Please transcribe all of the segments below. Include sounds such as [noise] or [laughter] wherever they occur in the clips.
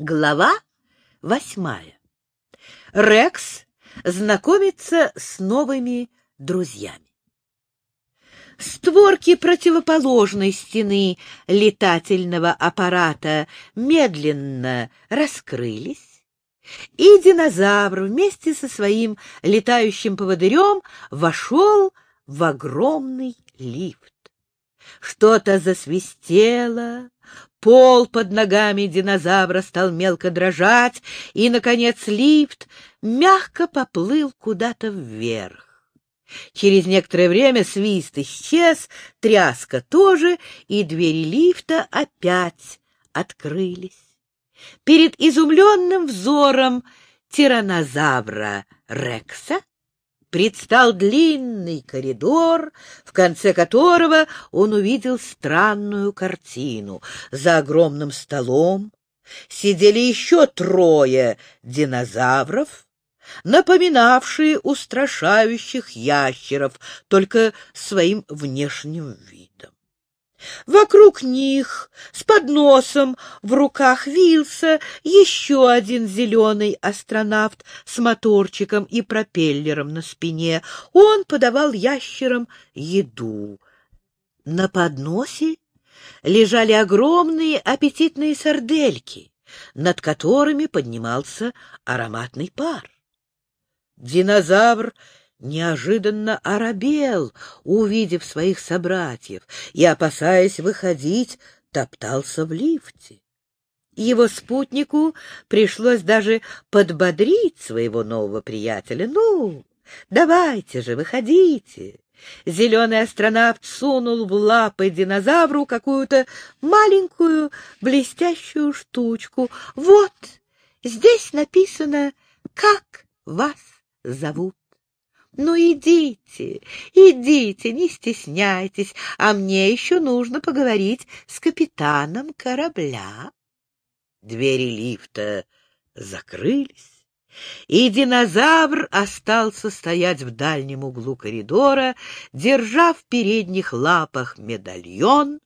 Глава восьмая. Рекс знакомится с новыми друзьями. Створки противоположной стены летательного аппарата медленно раскрылись, и динозавр вместе со своим летающим поводырем вошел в огромный лифт. Что-то засвистело, пол под ногами динозавра стал мелко дрожать, и, наконец, лифт мягко поплыл куда-то вверх. Через некоторое время свист исчез, тряска тоже, и двери лифта опять открылись. Перед изумленным взором тиранозавра Рекса предстал длинный коридор, в конце которого он увидел странную картину. За огромным столом сидели еще трое динозавров, напоминавшие устрашающих ящеров, только своим внешним видом. Вокруг них с подносом в руках вился еще один зеленый астронавт с моторчиком и пропеллером на спине. Он подавал ящерам еду. На подносе лежали огромные аппетитные сардельки, над которыми поднимался ароматный пар. Динозавр неожиданно оробел, увидев своих собратьев, и, опасаясь выходить, топтался в лифте. Его спутнику пришлось даже подбодрить своего нового приятеля. «Ну, давайте же, выходите!» Зеленый астронавт сунул в лапы динозавру какую-то маленькую блестящую штучку. «Вот, здесь написано, как вас зовут». Ну, идите, идите, не стесняйтесь, а мне еще нужно поговорить с капитаном корабля. Двери лифта закрылись, и динозавр остался стоять в дальнем углу коридора, держа в передних лапах медальон,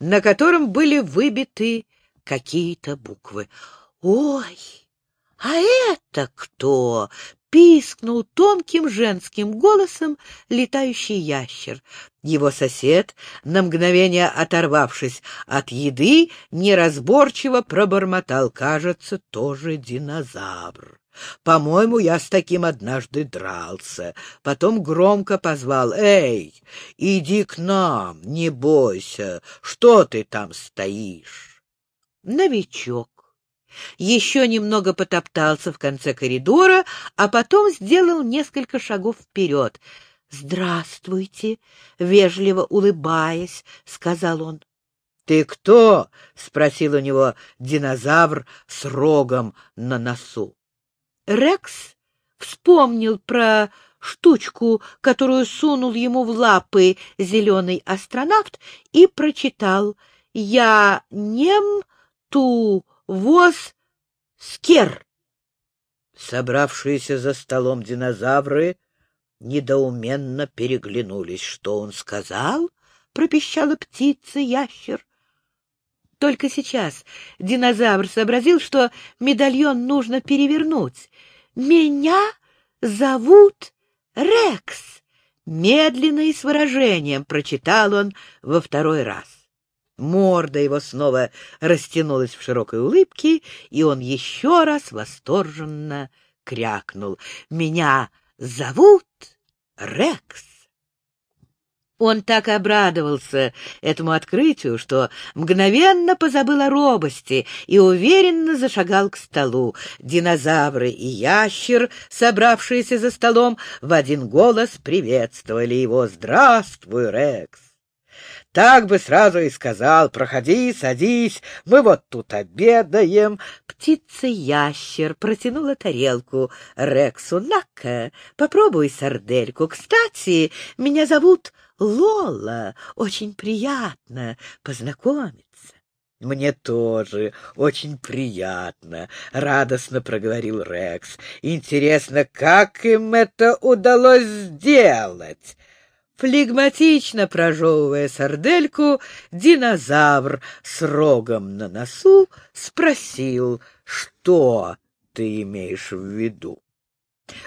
на котором были выбиты какие-то буквы. «Ой, а это кто?» Пискнул тонким женским голосом летающий ящер. Его сосед, на мгновение оторвавшись от еды, неразборчиво пробормотал, кажется, тоже динозавр. По-моему, я с таким однажды дрался. Потом громко позвал, «Эй, иди к нам, не бойся, что ты там стоишь?» Новичок еще немного потоптался в конце коридора, а потом сделал несколько шагов вперед. «Здравствуйте!» — вежливо улыбаясь, сказал он. «Ты кто?» — спросил у него динозавр с рогом на носу. Рекс вспомнил про штучку, которую сунул ему в лапы зеленый астронавт, и прочитал «Я нем ту воз скер. Собравшиеся за столом динозавры недоуменно переглянулись. Что он сказал? — пропищала птица-ящер. Только сейчас динозавр сообразил, что медальон нужно перевернуть. «Меня зовут Рекс!» Медленно и с выражением прочитал он во второй раз. Морда его снова растянулась в широкой улыбке, и он еще раз восторженно крякнул. «Меня зовут Рекс!» Он так обрадовался этому открытию, что мгновенно позабыл о робости и уверенно зашагал к столу. Динозавры и ящер, собравшиеся за столом, в один голос приветствовали его. «Здравствуй, Рекс!» Так бы сразу и сказал, проходи, садись, мы вот тут обедаем. Птица-ящер протянула тарелку Рексу. На-ка, попробуй сардельку. Кстати, меня зовут Лола. Очень приятно познакомиться. «Мне тоже очень приятно», — радостно проговорил Рекс. «Интересно, как им это удалось сделать?» Флегматично прожевывая сардельку, динозавр с рогом на носу спросил, что ты имеешь в виду.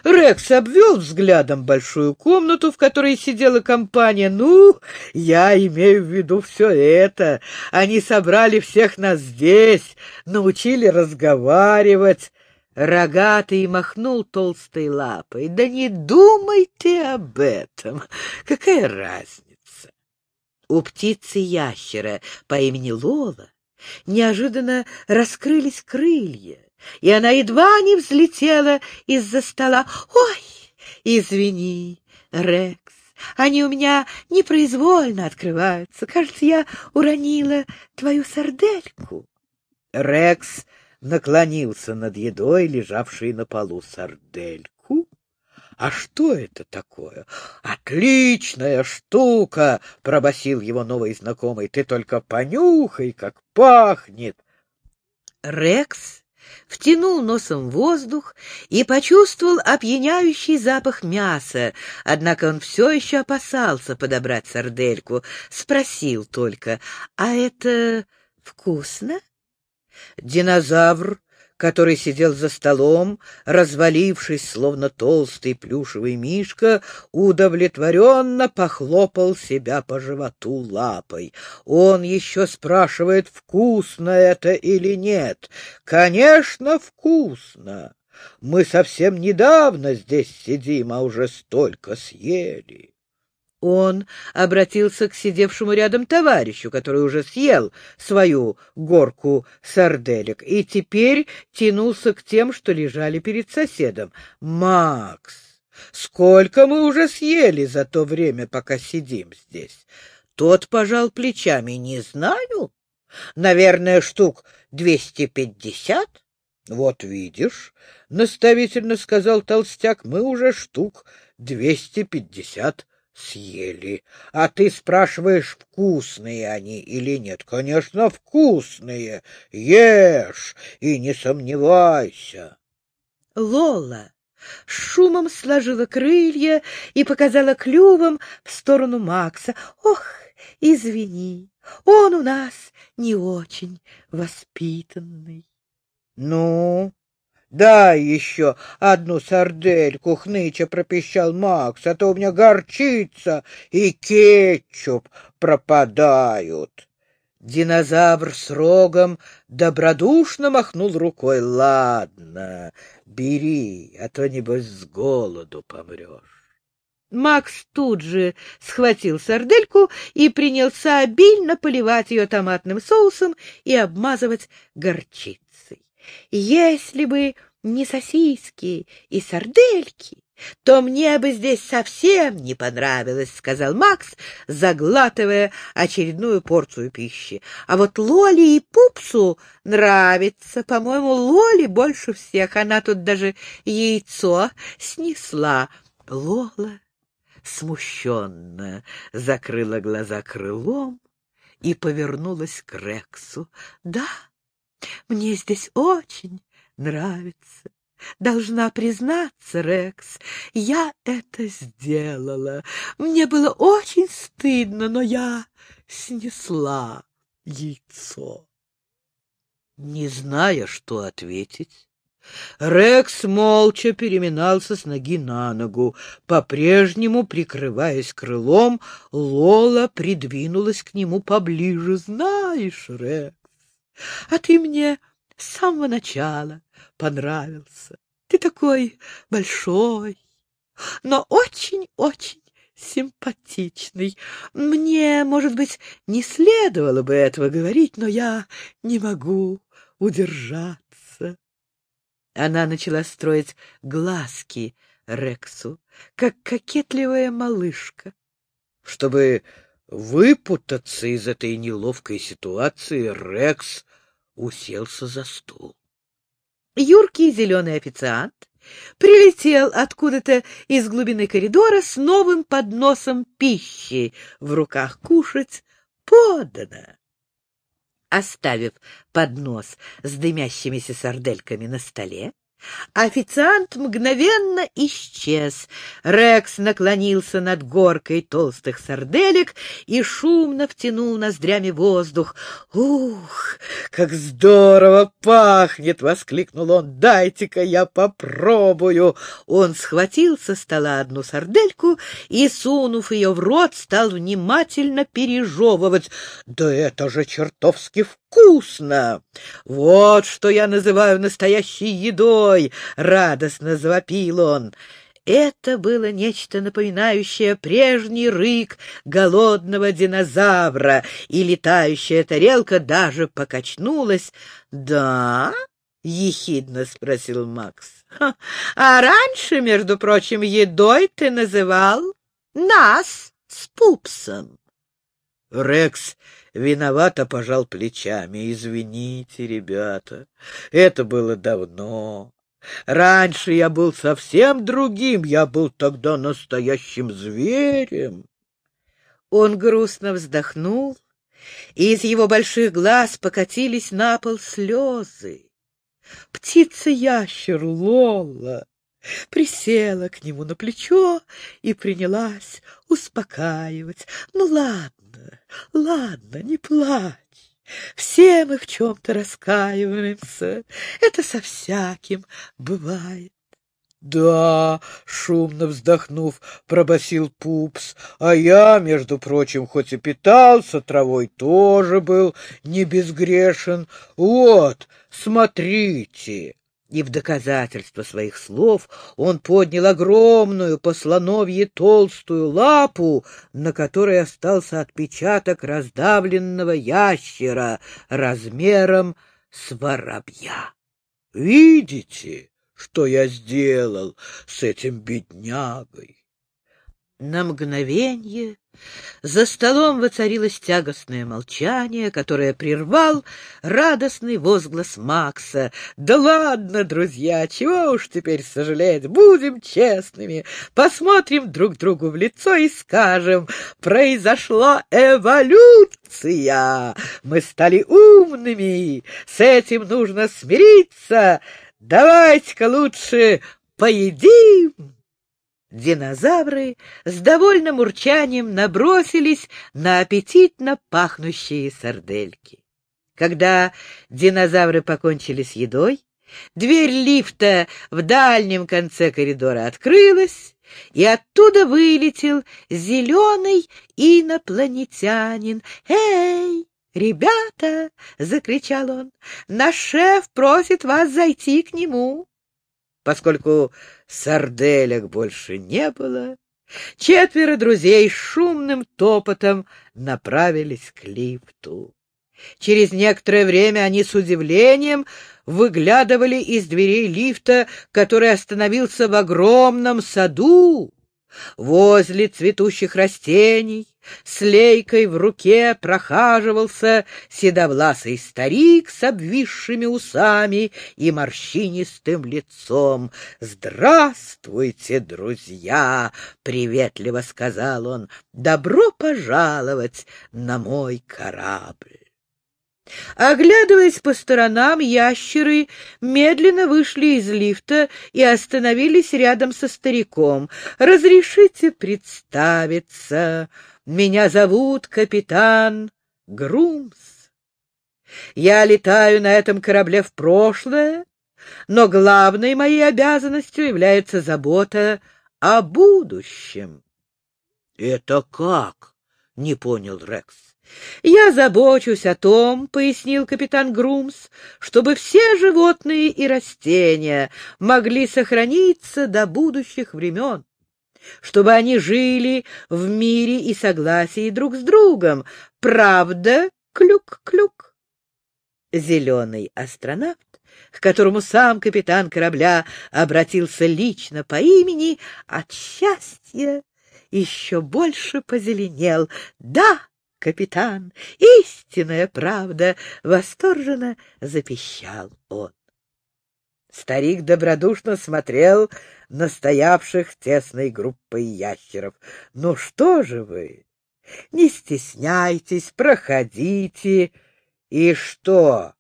Рекс обвел взглядом большую комнату, в которой сидела компания. «Ну, я имею в виду все это. Они собрали всех нас здесь, научили разговаривать». Рогатый махнул толстой лапой. «Да не думай ты об этом. Какая разница?» У птицы-ящера по имени Лола неожиданно раскрылись крылья и она едва не взлетела из-за стола. «Ой, извини, Рекс, они у меня непроизвольно открываются. Кажется, я уронила твою сардельку». Рекс наклонился над едой, лежавшей на полу сардельку. «А что это такое?» «Отличная штука!» — пробасил его новый знакомый. «Ты только понюхай, как пахнет!» Рекс втянул носом воздух и почувствовал опьяняющий запах мяса, однако он все еще опасался подобрать сардельку, спросил только, «А это вкусно?» Динозавр который сидел за столом, развалившись, словно толстый плюшевый мишка, удовлетворенно похлопал себя по животу лапой. Он еще спрашивает, вкусно это или нет. Конечно, вкусно. Мы совсем недавно здесь сидим, а уже столько съели. Он обратился к сидевшему рядом товарищу, который уже съел свою горку сарделек, и теперь тянулся к тем, что лежали перед соседом. «Макс, сколько мы уже съели за то время, пока сидим здесь?» Тот пожал плечами. «Не знаю. Наверное, штук двести пятьдесят». «Вот видишь», — наставительно сказал толстяк, — «мы уже штук двести пятьдесят съели. А ты спрашиваешь, вкусные они или нет? Конечно, вкусные. Ешь и не сомневайся. Лола шумом сложила крылья и показала клювом в сторону Макса. Ох, извини, он у нас не очень воспитанный. Ну, Дай еще одну сардельку, хныча пропищал Макс, а то у меня горчица и кетчуп пропадают. Динозавр с рогом добродушно махнул рукой. Ладно, бери, а то, небось, с голоду помрешь. Макс тут же схватил сардельку и принялся обильно поливать ее томатным соусом и обмазывать горчицей. Если бы не сосиски и сардельки, то мне бы здесь совсем не понравилось, — сказал Макс, заглатывая очередную порцию пищи. А вот Лоли и Пупсу нравится. По-моему, Лоли больше всех. Она тут даже яйцо снесла. Лола смущенно закрыла глаза крылом и повернулась к Рексу. — Да, мне здесь очень нравится. Должна признаться, Рекс, я это сделала. Мне было очень стыдно, но я снесла яйцо. Не зная, что ответить, Рекс молча переминался с ноги на ногу. По-прежнему, прикрываясь крылом, Лола придвинулась к нему поближе. — Знаешь, Рекс, а ты мне с самого начала понравился. Ты такой большой, но очень-очень симпатичный. Мне, может быть, не следовало бы этого говорить, но я не могу удержаться. Она начала строить глазки Рексу, как кокетливая малышка. Чтобы выпутаться из этой неловкой ситуации, Рекс уселся за стол. Юркий зеленый официант прилетел откуда-то из глубины коридора с новым подносом пищи в руках кушать подано. Оставив поднос с дымящимися сардельками на столе, Официант мгновенно исчез. Рекс наклонился над горкой толстых сарделек и шумно втянул ноздрями воздух. «Ух, как здорово пахнет!» — воскликнул он. «Дайте-ка я попробую!» Он схватил со стола одну сардельку и, сунув ее в рот, стал внимательно пережевывать. «Да это же чертовски вкусно! Вот что я называю настоящей едой!» — радостно завопил он. Это было нечто напоминающее прежний рык голодного динозавра, и летающая тарелка даже покачнулась. «Да?» — ехидно спросил Макс. «А раньше, между прочим, едой ты называл нас с пупсом». Рекс виновато пожал плечами. «Извините, ребята, это было давно. Раньше я был совсем другим, я был тогда настоящим зверем. Он грустно вздохнул, и из его больших глаз покатились на пол слезы. Птица-ящер Лола присела к нему на плечо и принялась успокаивать. «Ну ладно, ладно, не плачь. Все мы в чем-то раскаиваемся. Это со всяким бывает. «Да», — шумно вздохнув, пробасил Пупс, «а я, между прочим, хоть и питался травой, тоже был не безгрешен. Вот, смотрите!» И в доказательство своих слов он поднял огромную по слоновье толстую лапу, на которой остался отпечаток раздавленного ящера размером с воробья. «Видите, что я сделал с этим беднягой?» На мгновение за столом воцарилось тягостное молчание, которое прервал радостный возглас Макса. «Да ладно, друзья, чего уж теперь сожалеть, будем честными, посмотрим друг другу в лицо и скажем, произошла эволюция, мы стали умными, с этим нужно смириться, давайте-ка лучше поедим!» Динозавры с довольным урчанием набросились на аппетитно пахнущие сардельки. Когда динозавры покончили с едой, дверь лифта в дальнем конце коридора открылась, и оттуда вылетел зеленый инопланетянин. «Эй, ребята!» — закричал он. «Наш шеф просит вас зайти к нему». Поскольку сарделек больше не было, четверо друзей шумным топотом направились к лифту. Через некоторое время они с удивлением выглядывали из дверей лифта, который остановился в огромном саду. Возле цветущих растений с лейкой в руке прохаживался седовласый старик с обвисшими усами и морщинистым лицом. «Здравствуйте, друзья!» — приветливо сказал он. «Добро пожаловать на мой корабль!» Оглядываясь по сторонам, ящеры медленно вышли из лифта и остановились рядом со стариком. «Разрешите представиться. Меня зовут капитан Грумс. Я летаю на этом корабле в прошлое, но главной моей обязанностью является забота о будущем». «Это как?» — не понял Рекс. «Я забочусь о том, — пояснил капитан Грумс, — чтобы все животные и растения могли сохраниться до будущих времен, чтобы они жили в мире и согласии друг с другом. Правда, клюк-клюк?» Зеленый астронавт к которому сам капитан корабля обратился лично по имени, от счастья еще больше позеленел. «Да!» капитан, истинная правда!» — восторженно запищал он. Старик добродушно смотрел на стоявших тесной группой ящеров. «Ну что же вы? Не стесняйтесь, проходите. И что,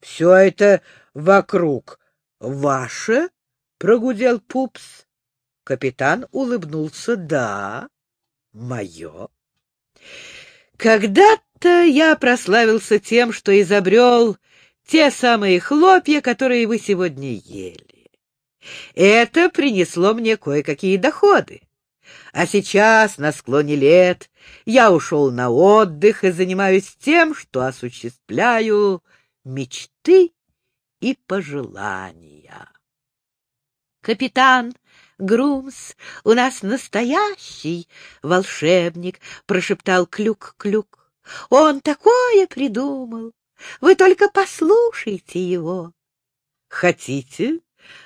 все это вокруг Ваше? — прогудел Пупс. Капитан улыбнулся. Да, мое. Когда-то я прославился тем, что изобрел те самые хлопья, которые вы сегодня ели. Это принесло мне кое-какие доходы. А сейчас, на склоне лет, я ушел на отдых и занимаюсь тем, что осуществляю мечты и пожелания. Капитан Грумс, у нас настоящий волшебник, — прошептал Клюк-Клюк. Он такое придумал. Вы только послушайте его. Хотите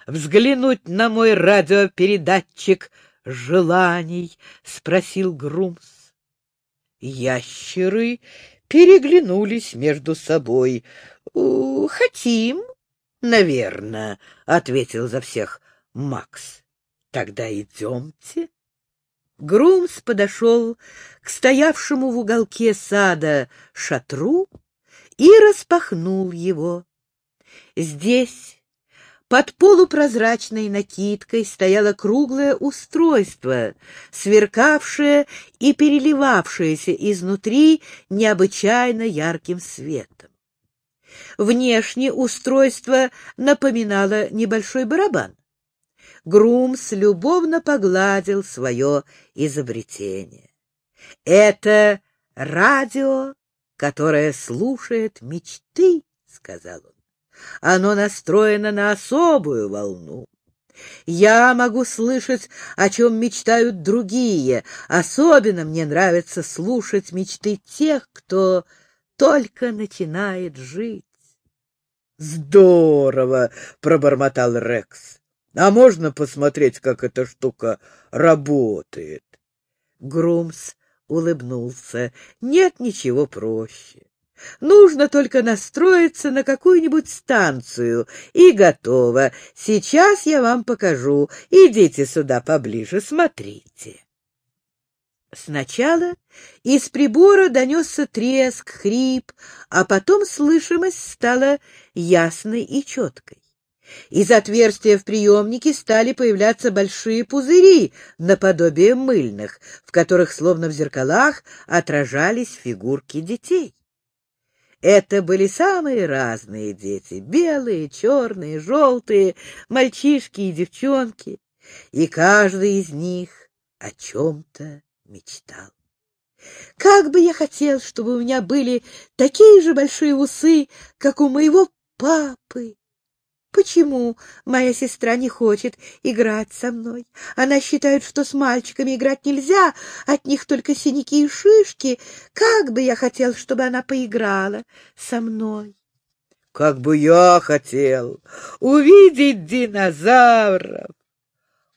взглянуть на мой радиопередатчик желаний? — спросил Грумс. Ящеры переглянулись между собой. — Хотим, наверное, — ответил за всех Макс. Тогда идемте. Грумс подошел к стоявшему в уголке сада шатру и распахнул его. Здесь, под полупрозрачной накидкой, стояло круглое устройство, сверкавшее и переливавшееся изнутри необычайно ярким светом. Внешне устройство напоминало небольшой барабан. Грумс любовно погладил свое изобретение. «Это радио, которое слушает мечты», — сказал он. «Оно настроено на особую волну. Я могу слышать, о чем мечтают другие. Особенно мне нравится слушать мечты тех, кто только начинает жить. «Здорово!» — пробормотал Рекс. А можно посмотреть, как эта штука работает? Грумс улыбнулся. Нет ничего проще. Нужно только настроиться на какую-нибудь станцию, и готово. Сейчас я вам покажу. Идите сюда поближе, смотрите. Сначала из прибора донесся треск, хрип, а потом слышимость стала ясной и четкой. Из отверстия в приемнике стали появляться большие пузыри, наподобие мыльных, в которых, словно в зеркалах, отражались фигурки детей. Это были самые разные дети — белые, черные, желтые, мальчишки и девчонки, и каждый из них о чем-то мечтал. Как бы я хотел, чтобы у меня были такие же большие усы, как у моего папы, Почему моя сестра не хочет играть со мной? Она считает, что с мальчиками играть нельзя, от них только синяки и шишки. Как бы я хотел, чтобы она поиграла со мной. Как бы я хотел увидеть динозавров.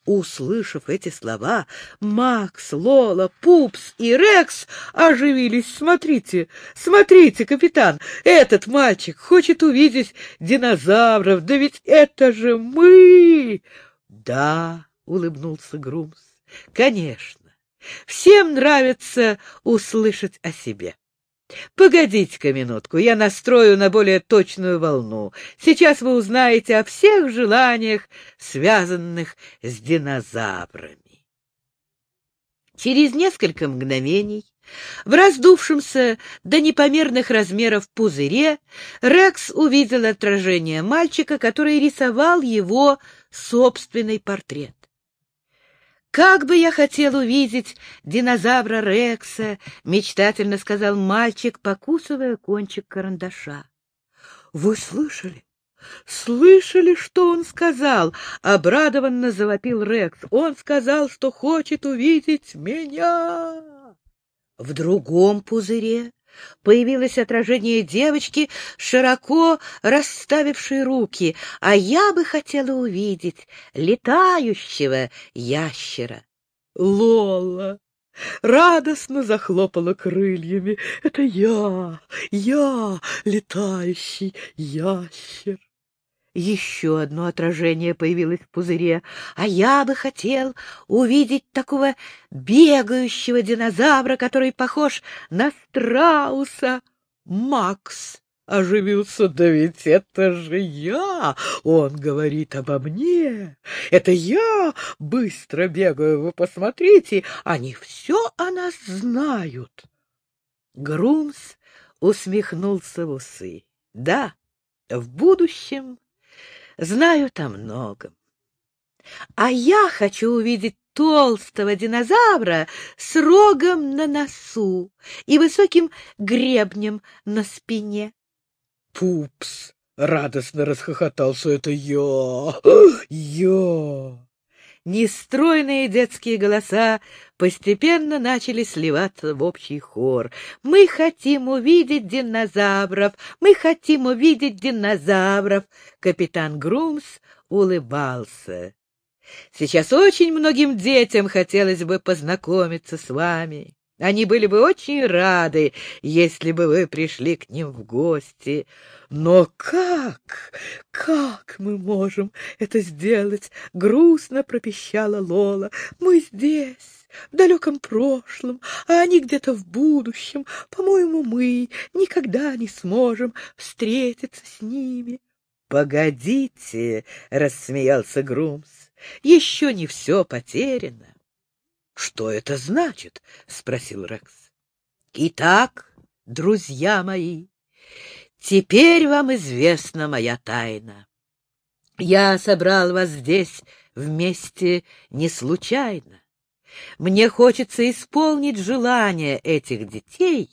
Услышав эти слова, Макс, Лола, Пупс и Рекс оживились. «Смотрите, смотрите, капитан, этот мальчик хочет увидеть динозавров, да ведь это же мы!» «Да», — улыбнулся Грумс, — «конечно, всем нравится услышать о себе». Погодите-ка минутку, я настрою на более точную волну. Сейчас вы узнаете о всех желаниях, связанных с динозаврами. Через несколько мгновений в раздувшемся до непомерных размеров пузыре Рекс увидел отражение мальчика, который рисовал его собственный портрет. «Как бы я хотел увидеть динозавра Рекса!» — мечтательно сказал мальчик, покусывая кончик карандаша. «Вы слышали? Слышали, что он сказал?» — обрадованно завопил Рекс. «Он сказал, что хочет увидеть меня!» В другом пузыре Появилось отражение девочки, широко расставившей руки, а я бы хотела увидеть летающего ящера. Лола радостно захлопала крыльями. Это я, я, летающий ящер. Еще одно отражение появилось в пузыре, а я бы хотел увидеть такого бегающего динозавра, который похож на страуса. Макс оживился, да ведь это же я! Он говорит обо мне! Это я быстро бегаю, вы посмотрите, они все о нас знают!» Грумс усмехнулся в усы. «Да, в будущем знают о многом. А я хочу увидеть толстого динозавра с рогом на носу и высоким гребнем на спине. Пупс радостно расхохотался. Это я! [gasps] Я! Нестройные детские голоса постепенно начали сливаться в общий хор. «Мы хотим увидеть динозавров! Мы хотим увидеть динозавров!» Капитан Грумс улыбался. Сейчас очень многим детям хотелось бы познакомиться с вами. Они были бы очень рады, если бы вы пришли к ним в гости. Но как? Как мы можем это сделать? Грустно пропищала Лола. Мы здесь, в далеком прошлом, а они где-то в будущем. По-моему, мы никогда не сможем встретиться с ними. Погодите, рассмеялся Грумс. Еще не все потеряно. — Что это значит? — спросил Рекс. — Итак, друзья мои, теперь вам известна моя тайна. Я собрал вас здесь вместе не случайно. Мне хочется исполнить желания этих детей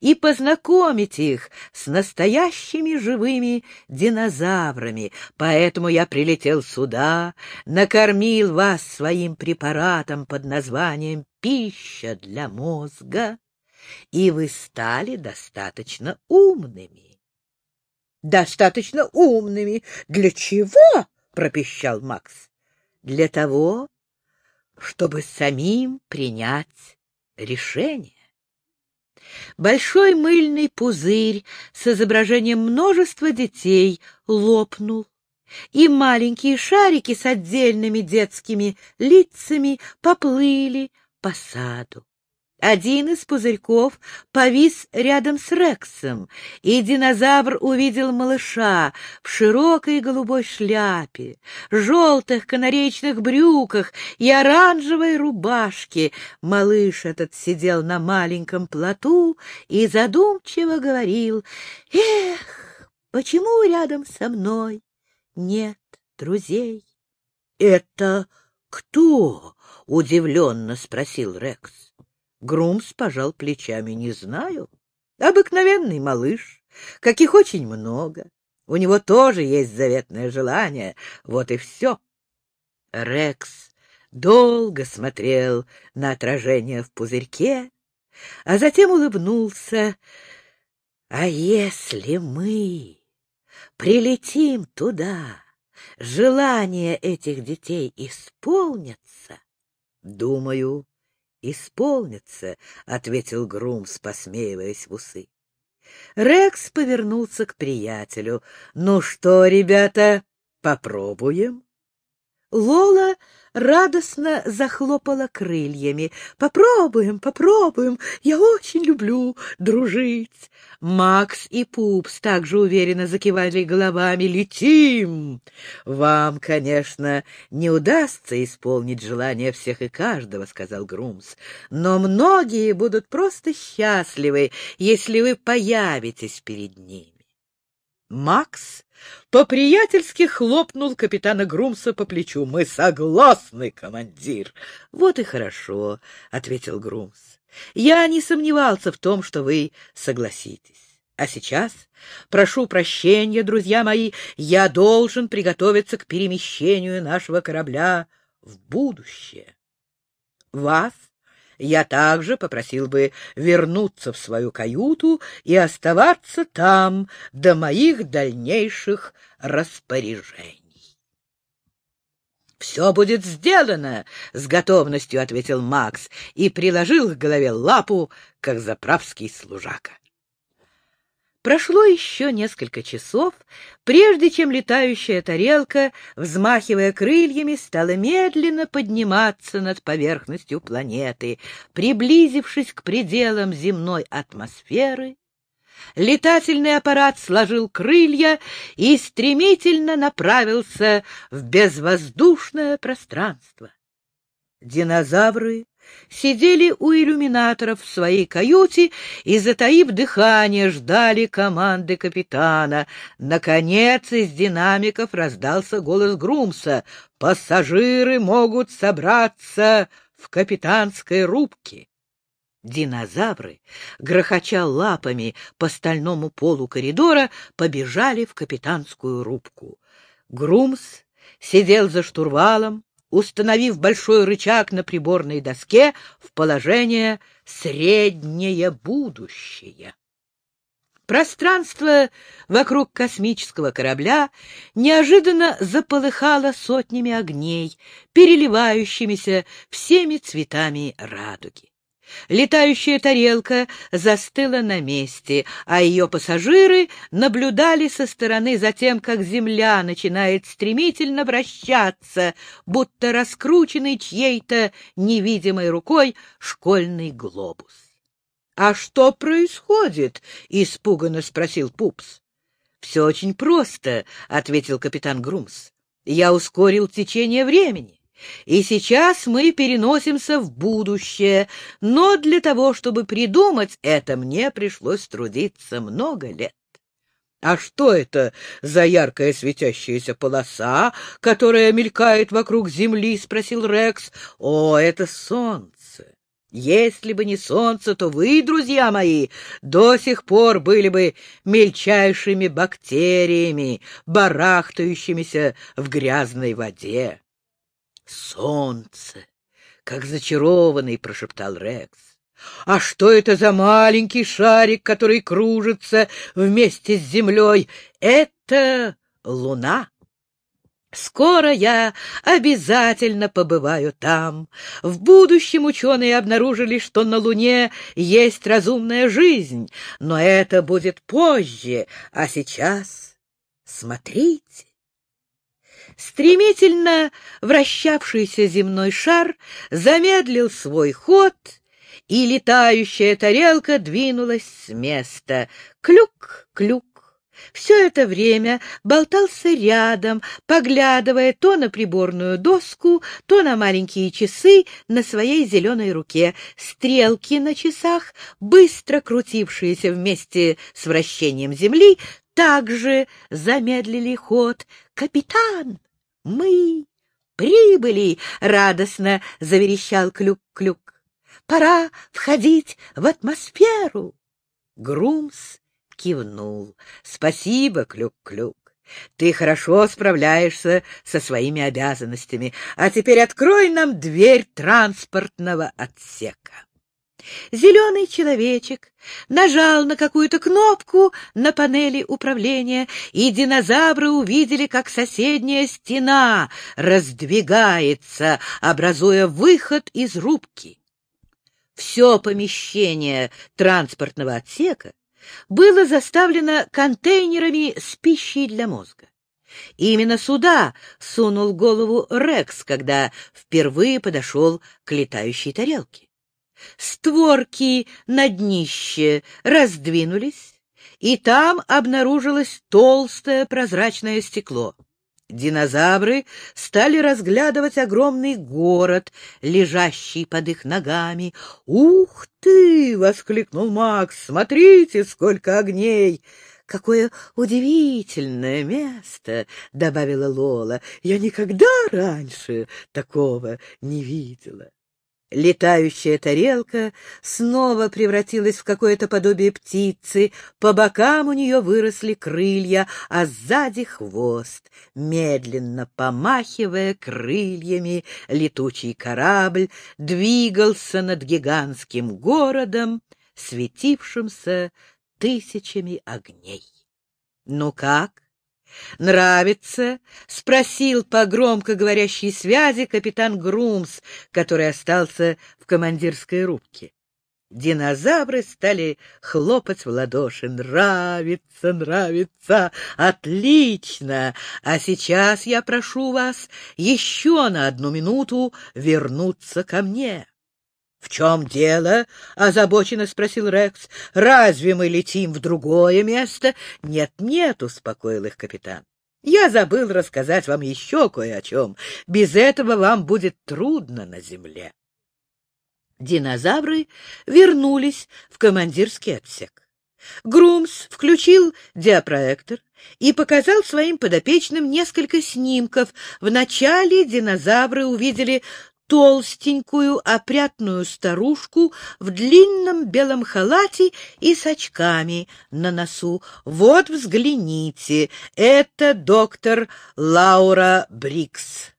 и познакомить их с настоящими живыми динозаврами, поэтому я прилетел сюда, накормил вас своим препаратом под названием «пища для мозга», и вы стали достаточно умными. — Достаточно умными? Для чего? — пропищал Макс. — Для того, чтобы самим принять решение. Большой мыльный пузырь с изображением множества детей лопнул, и маленькие шарики с отдельными детскими лицами поплыли по саду. Один из пузырьков повис рядом с Рексом, и динозавр увидел малыша в широкой голубой шляпе, желтых канареечных брюках и оранжевой рубашке. Малыш этот сидел на маленьком плоту и задумчиво говорил, «Эх, почему рядом со мной нет друзей?» «Это кто?» — удивленно спросил Рекс. Грумс пожал плечами. Не знаю. Обыкновенный малыш, каких очень много. У него тоже есть заветное желание. Вот и все. Рекс долго смотрел на отражение в пузырьке, а затем улыбнулся. А если мы прилетим туда, желания этих исполнится? исполнятся? Думаю, исполнится, — ответил Грумс, посмеиваясь в усы. Рекс повернулся к приятелю. — Ну что, ребята, попробуем? Лола радостно захлопала крыльями. «Попробуем, попробуем! Я очень люблю дружить!» Макс и Пупс также уверенно закивали головами. «Летим!» «Вам, конечно, не удастся исполнить желания всех и каждого», — сказал Грумс. «Но многие будут просто счастливы, если вы появитесь перед ними». Макс по-приятельски хлопнул капитана Грумса по плечу. «Мы согласны, командир!» «Вот и хорошо», — ответил Грумс. «Я не сомневался в том, что вы согласитесь. А сейчас, прошу прощения, друзья мои, я должен приготовиться к перемещению нашего корабля в будущее. Вас я также попросил бы вернуться в свою каюту и оставаться там до моих дальнейших распоряжений. «Все будет сделано!» — с готовностью ответил Макс и приложил к голове лапу, как заправский служака. Прошло еще несколько часов, прежде чем летающая тарелка, взмахивая крыльями, стала медленно подниматься над поверхностью планеты. Приблизившись к пределам земной атмосферы, летательный аппарат сложил крылья и стремительно направился в безвоздушное пространство. Динозавры сидели у иллюминаторов в своей каюте и, затаив дыхание, ждали команды капитана. Наконец из динамиков раздался голос Грумса. «Пассажиры могут собраться в капитанской рубке». Динозавры, грохоча лапами по стальному полу коридора, побежали в капитанскую рубку. Грумс сидел за штурвалом, установив большой рычаг на приборной доске в положение «среднее будущее». Пространство вокруг космического корабля неожиданно заполыхало сотнями огней, переливающимися всеми цветами радуги. Летающая тарелка застыла на месте, а ее пассажиры наблюдали со стороны за тем, как земля начинает стремительно вращаться, будто раскрученный чьей-то невидимой рукой школьный глобус. — А что происходит? — испуганно спросил Пупс. — Все очень просто, — ответил капитан Грумс. — Я ускорил течение времени. И сейчас мы переносимся в будущее, но для того, чтобы придумать это, мне пришлось трудиться много лет. «А что это за яркая светящаяся полоса, которая мелькает вокруг Земли?» — спросил Рекс. «О, это солнце! Если бы не солнце, то вы, друзья мои, до сих пор были бы мельчайшими бактериями, барахтающимися в грязной воде». «Солнце!» — как зачарованный прошептал Рекс. «А что это за маленький шарик, который кружится вместе с землей? Это луна!» Скоро я обязательно побываю там. В будущем ученые обнаружили, что на Луне есть разумная жизнь, но это будет позже, а сейчас смотрите. Стремительно вращавшийся земной шар замедлил свой ход, и летающая тарелка двинулась с места. Клюк-клюк. Все это время болтался рядом, поглядывая то на приборную доску, то на маленькие часы на своей зеленой руке. Стрелки на часах, быстро крутившиеся вместе с вращением Земли, также замедлили ход. «Капитан, мы прибыли!» — радостно заверещал Клюк-Клюк. «Пора входить в атмосферу!» Грумс кивнул. «Спасибо, Клюк-Клюк. Ты хорошо справляешься со своими обязанностями. А теперь открой нам дверь транспортного отсека». Зеленый человечек нажал на какую-то кнопку на панели управления, и динозавры увидели, как соседняя стена раздвигается, образуя выход из рубки. Все помещение транспортного отсека было заставлено контейнерами с пищей для мозга. именно сюда сунул голову Рекс, когда впервые подошел к летающей тарелке. Створки на днище раздвинулись, и там обнаружилось толстое прозрачное стекло. Динозавры стали разглядывать огромный город, лежащий под их ногами. «Ух ты!» — воскликнул Макс. «Смотрите, сколько огней!» «Какое удивительное место!» — добавила Лола. «Я никогда раньше такого не видела». Летающая тарелка снова превратилась в какое-то подобие птицы, по бокам у нее выросли крылья, а сзади хвост. Медленно помахивая крыльями, летучий корабль двигался над гигантским городом, светившимся тысячами огней. «Ну как?» «Нравится?» — спросил по громко говорящей связи капитан Грумс, который остался в командирской рубке. Динозавры стали хлопать в ладоши. «Нравится, нравится! Отлично! А сейчас я прошу вас еще на одну минуту вернуться ко мне». В чем дело? — озабоченно спросил Рекс. — Разве мы летим в другое место? Нет, — Нет-нет, — успокоил их капитан. — Я забыл рассказать вам еще кое о чем. Без этого вам будет трудно на земле. Динозавры вернулись в командирский отсек. Грумс включил диапроектор и показал своим подопечным несколько снимков. Вначале динозавры увидели толстенькую, опрятную старушку в длинном белом халате и с очками на носу. Вот взгляните, это доктор Лаура Брикс.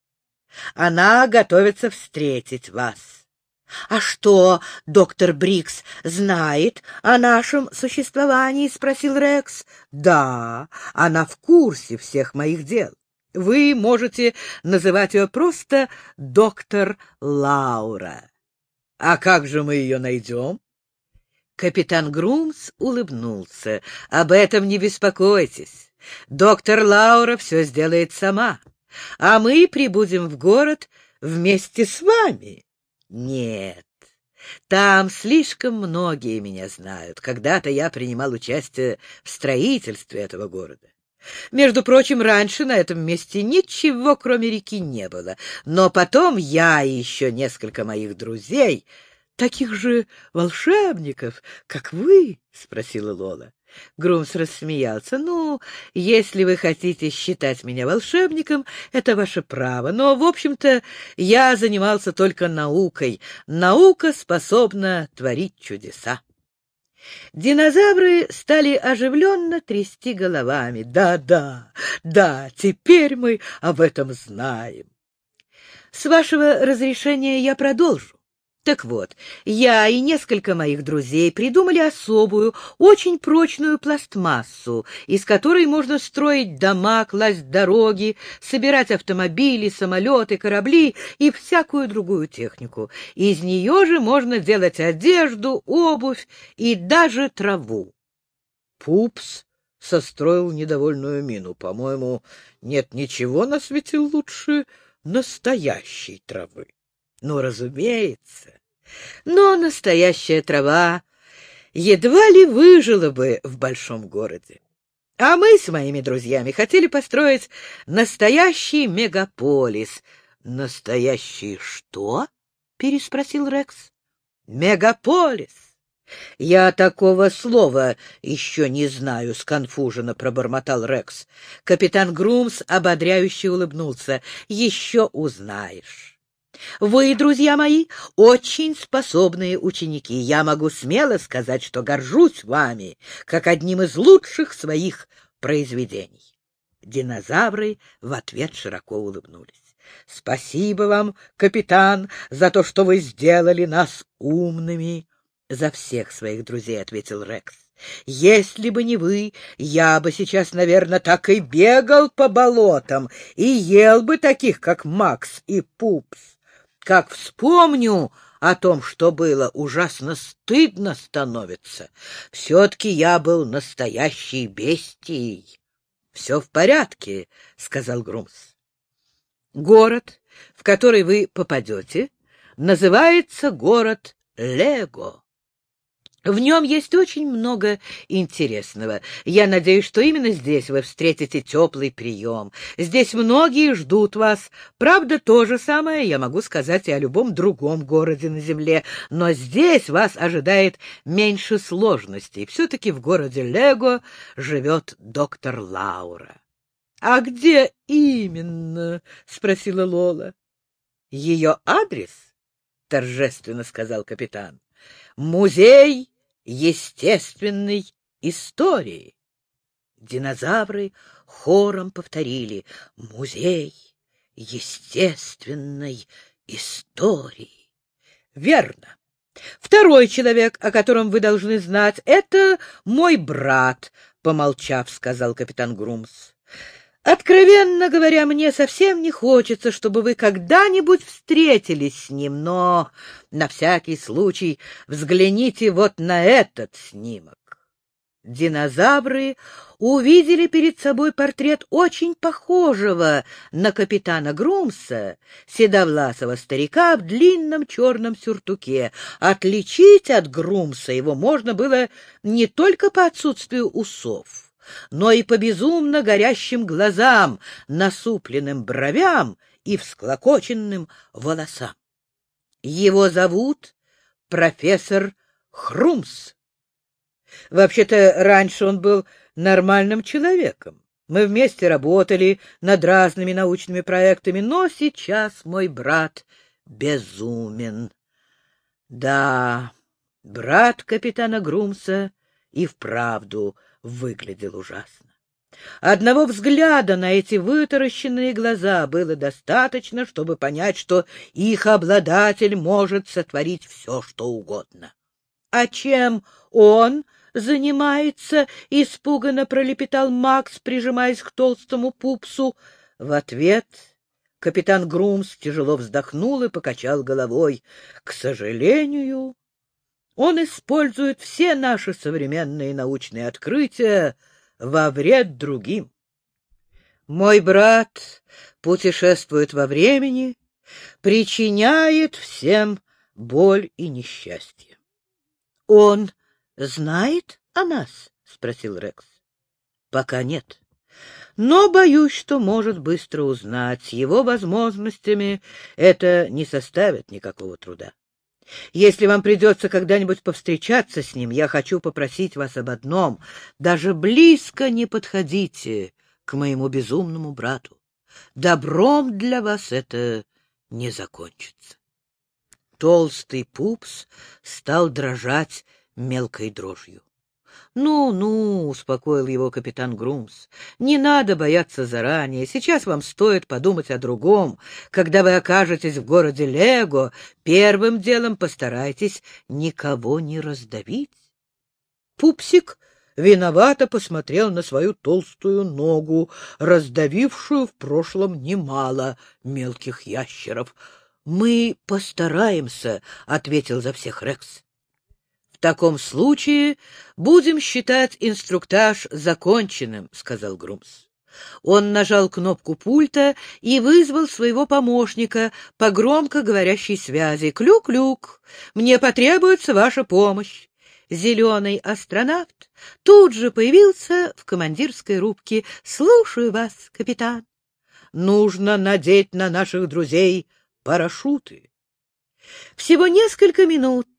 Она готовится встретить вас. — А что, доктор Брикс знает о нашем существовании? — спросил Рекс. — Да, она в курсе всех моих дел. Вы можете называть ее просто доктор Лаура. А как же мы ее найдем? Капитан Грумс улыбнулся. Об этом не беспокойтесь. Доктор Лаура все сделает сама, а мы прибудем в город вместе с вами. Нет, там слишком многие меня знают. Когда-то я принимал участие в строительстве этого города. Между прочим, раньше на этом месте ничего, кроме реки, не было. Но потом я и еще несколько моих друзей, таких же волшебников, как вы, — спросила Лола. Грумс рассмеялся. — Ну, если вы хотите считать меня волшебником, это ваше право. Но, в общем-то, я занимался только наукой. Наука способна творить чудеса. Динозавры стали оживленно трясти головами. «Да-да, да, теперь мы об этом знаем». «С вашего разрешения я продолжу. Так вот, я и несколько моих друзей придумали особую, очень прочную пластмассу, из которой можно строить дома, класть дороги, собирать автомобили, самолеты, корабли и всякую другую технику. Из нее же можно делать одежду, обувь и даже траву. Пупс состроил недовольную мину. По-моему, нет ничего на свете лучше настоящей травы. Ну, разумеется. Но настоящая трава едва ли выжила бы в большом городе. А мы с моими друзьями хотели построить настоящий мегаполис. Настоящий что? переспросил Рекс. Мегаполис. Я такого слова еще не знаю, сконфуженно пробормотал Рекс. Капитан Грумс ободряюще улыбнулся. Еще узнаешь. Вы, друзья мои, очень способные ученики. Я могу смело сказать, что горжусь вами, как одним из лучших своих произведений. Динозавры в ответ широко улыбнулись. — Спасибо вам, капитан, за то, что вы сделали нас умными. — За всех своих друзей, — ответил Рекс. — Если бы не вы, я бы сейчас, наверное, так и бегал по болотам и ел бы таких, как Макс и Пупс. Как вспомню о том, что было, ужасно стыдно становится. Все-таки я был настоящей бестией. — Все в порядке, — сказал Грумс. — Город, в который вы попадете, называется город Лего. В нем есть очень много интересного. Я надеюсь, что именно здесь вы встретите теплый прием. Здесь многие ждут вас. Правда, то же самое я могу сказать и о любом другом городе на земле. Но здесь вас ожидает меньше сложностей. Все-таки в городе Лего живет доктор Лаура. — А где именно? — спросила Лола. — Ее адрес? — торжественно сказал капитан. — Музей естественной истории. Динозавры хором повторили «Музей естественной истории». Верно. Второй человек, о котором вы должны знать, это мой брат, помолчав, сказал капитан Грумс. Откровенно говоря, мне совсем не хочется, чтобы вы когда-нибудь встретились с ним, но на всякий случай взгляните вот на этот снимок. Динозавры увидели перед собой портрет очень похожего на капитана Грумса, седовласого старика в длинном черном сюртуке. Отличить от Грумса его можно было не только по отсутствию усов, но и по безумно горящим глазам, насупленным бровям и всклокоченным волосам. Его зовут профессор Хрумс. Вообще-то раньше он был нормальным человеком. Мы вместе работали над разными научными проектами, но сейчас мой брат безумен. Да, брат капитана Грумса и вправду выглядел ужасно. Одного взгляда на эти вытаращенные глаза было достаточно, чтобы понять, что их обладатель может сотворить все, что угодно. А чем он занимается? — испуганно пролепетал Макс, прижимаясь к толстому пупсу. В ответ капитан Грумс тяжело вздохнул и покачал головой. — К сожалению, он использует все наши современные научные открытия во вред другим. Мой брат путешествует во времени, причиняет всем боль и несчастье. — Он знает о нас? — спросил Рекс. — Пока нет. Но боюсь, что может быстро узнать. С его возможностями это не составит никакого труда. Если вам придется когда-нибудь повстречаться с ним, я хочу попросить вас об одном. Даже близко не подходите к моему безумному брату. Добром для вас это не закончится. Толстый пупс стал дрожать мелкой дрожью. «Ну, ну», — успокоил его капитан Грумс, — «не надо бояться заранее. Сейчас вам стоит подумать о другом. Когда вы окажетесь в городе Лего, первым делом постарайтесь никого не раздавить». Пупсик виновато посмотрел на свою толстую ногу, раздавившую в прошлом немало мелких ящеров. — Мы постараемся, — ответил за всех Рекс таком случае будем считать инструктаж законченным, — сказал Грумс. Он нажал кнопку пульта и вызвал своего помощника по громко говорящей связи. «Клюк-клюк! Мне потребуется ваша помощь!» Зеленый астронавт тут же появился в командирской рубке. «Слушаю вас, капитан!» «Нужно надеть на наших друзей парашюты!» Всего несколько минут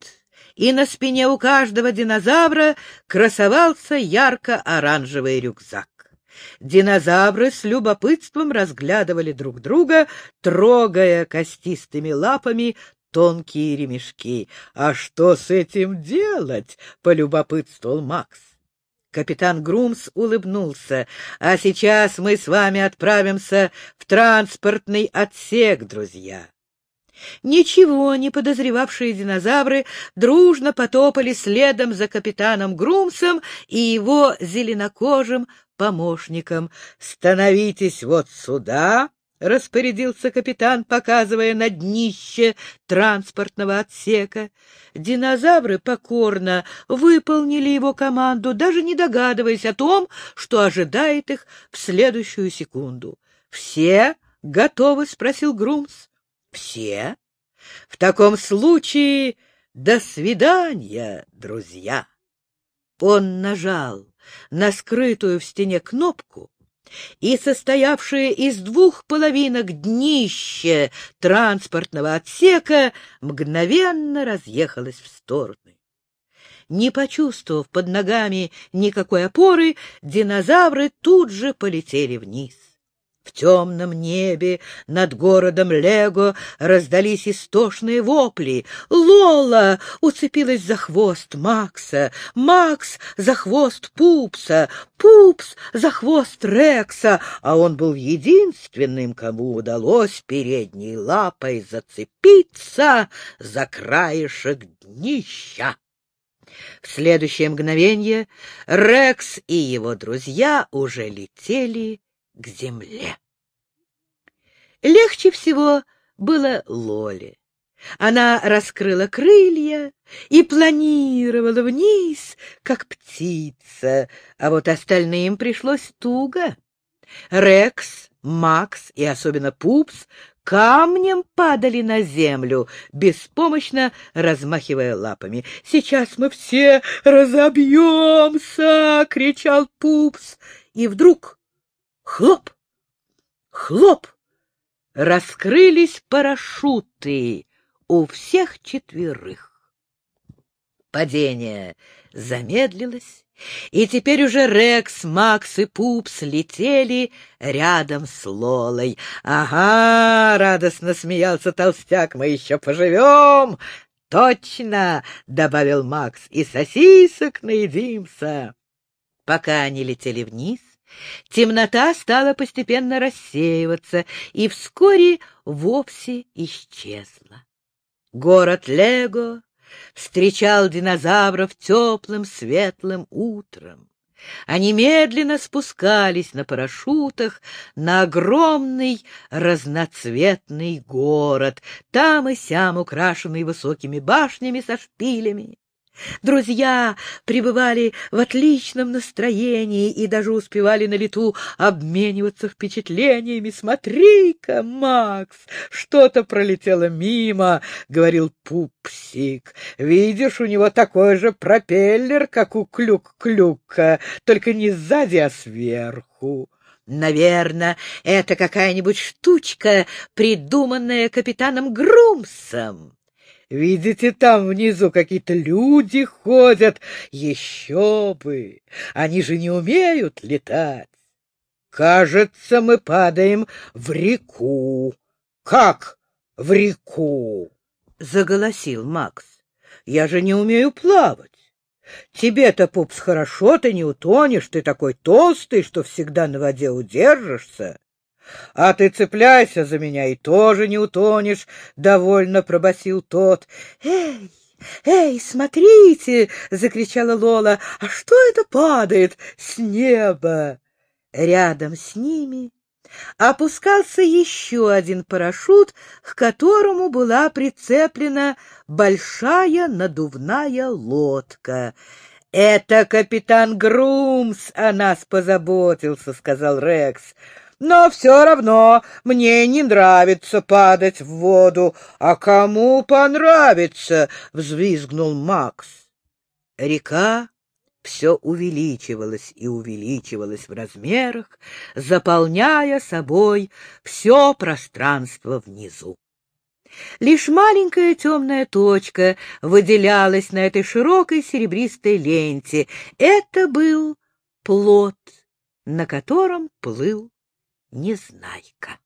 и на спине у каждого динозавра красовался ярко-оранжевый рюкзак. Динозавры с любопытством разглядывали друг друга, трогая костистыми лапами тонкие ремешки. «А что с этим делать?» — полюбопытствовал Макс. Капитан Грумс улыбнулся. «А сейчас мы с вами отправимся в транспортный отсек, друзья. Ничего не подозревавшие динозавры дружно потопали следом за капитаном Грумсом и его зеленокожим помощником. «Становитесь вот сюда!» — распорядился капитан, показывая на днище транспортного отсека. Динозавры покорно выполнили его команду, даже не догадываясь о том, что ожидает их в следующую секунду. «Все готовы?» — спросил Грумс. Все? В таком случае до свидания, друзья. Он нажал на скрытую в стене кнопку, и состоявшее из двух половинок днище транспортного отсека мгновенно разъехалось в стороны. Не почувствовав под ногами никакой опоры, динозавры тут же полетели вниз. В темном небе над городом Лего раздались истошные вопли. Лола уцепилась за хвост Макса, Макс за хвост Пупса, Пупс за хвост Рекса, а он был единственным, кому удалось передней лапой зацепиться за краешек днища. В следующее мгновение Рекс и его друзья уже летели к земле. Легче всего было Лоле. Она раскрыла крылья и планировала вниз, как птица, а вот остальным пришлось туго. Рекс, Макс и особенно Пупс камнем падали на землю, беспомощно размахивая лапами. «Сейчас мы все разобьемся!» — кричал Пупс. И вдруг хлоп, хлоп, раскрылись парашюты у всех четверых. Падение замедлилось, и теперь уже Рекс, Макс и Пупс летели рядом с Лолой. «Ага!» — радостно смеялся толстяк. «Мы еще поживем!» «Точно!» — добавил Макс. «И сосисок наедимся!» Пока они летели вниз, темнота стала постепенно рассеиваться и вскоре вовсе исчезла. Город Лего встречал динозавров теплым светлым утром. Они медленно спускались на парашютах на огромный разноцветный город, там и сям украшенный высокими башнями со шпилями. Друзья пребывали в отличном настроении и даже успевали на лету обмениваться впечатлениями. «Смотри-ка, Макс, что-то пролетело мимо», — говорил Пупсик. «Видишь, у него такой же пропеллер, как у Клюк-Клюка, только не сзади, а сверху». Наверное, это какая-нибудь штучка, придуманная капитаном Грумсом. Видите, там внизу какие-то люди ходят. Еще бы! Они же не умеют летать. Кажется, мы падаем в реку. Как в реку? Заголосил Макс. Я же не умею плавать. Тебе-то, пупс, хорошо, ты не утонешь, ты такой толстый, что всегда на воде удержишься. — А ты цепляйся за меня и тоже не утонешь, — довольно пробасил тот. — Эй, эй, смотрите! — закричала Лола. — А что это падает с неба? Рядом с ними опускался еще один парашют, к которому была прицеплена большая надувная лодка. — Это капитан Грумс о нас позаботился, — сказал Рекс но все равно мне не нравится падать в воду. А кому понравится? — взвизгнул Макс. Река все увеличивалась и увеличивалась в размерах, заполняя собой все пространство внизу. Лишь маленькая темная точка выделялась на этой широкой серебристой ленте. Это был плод, на котором плыл Незнайка.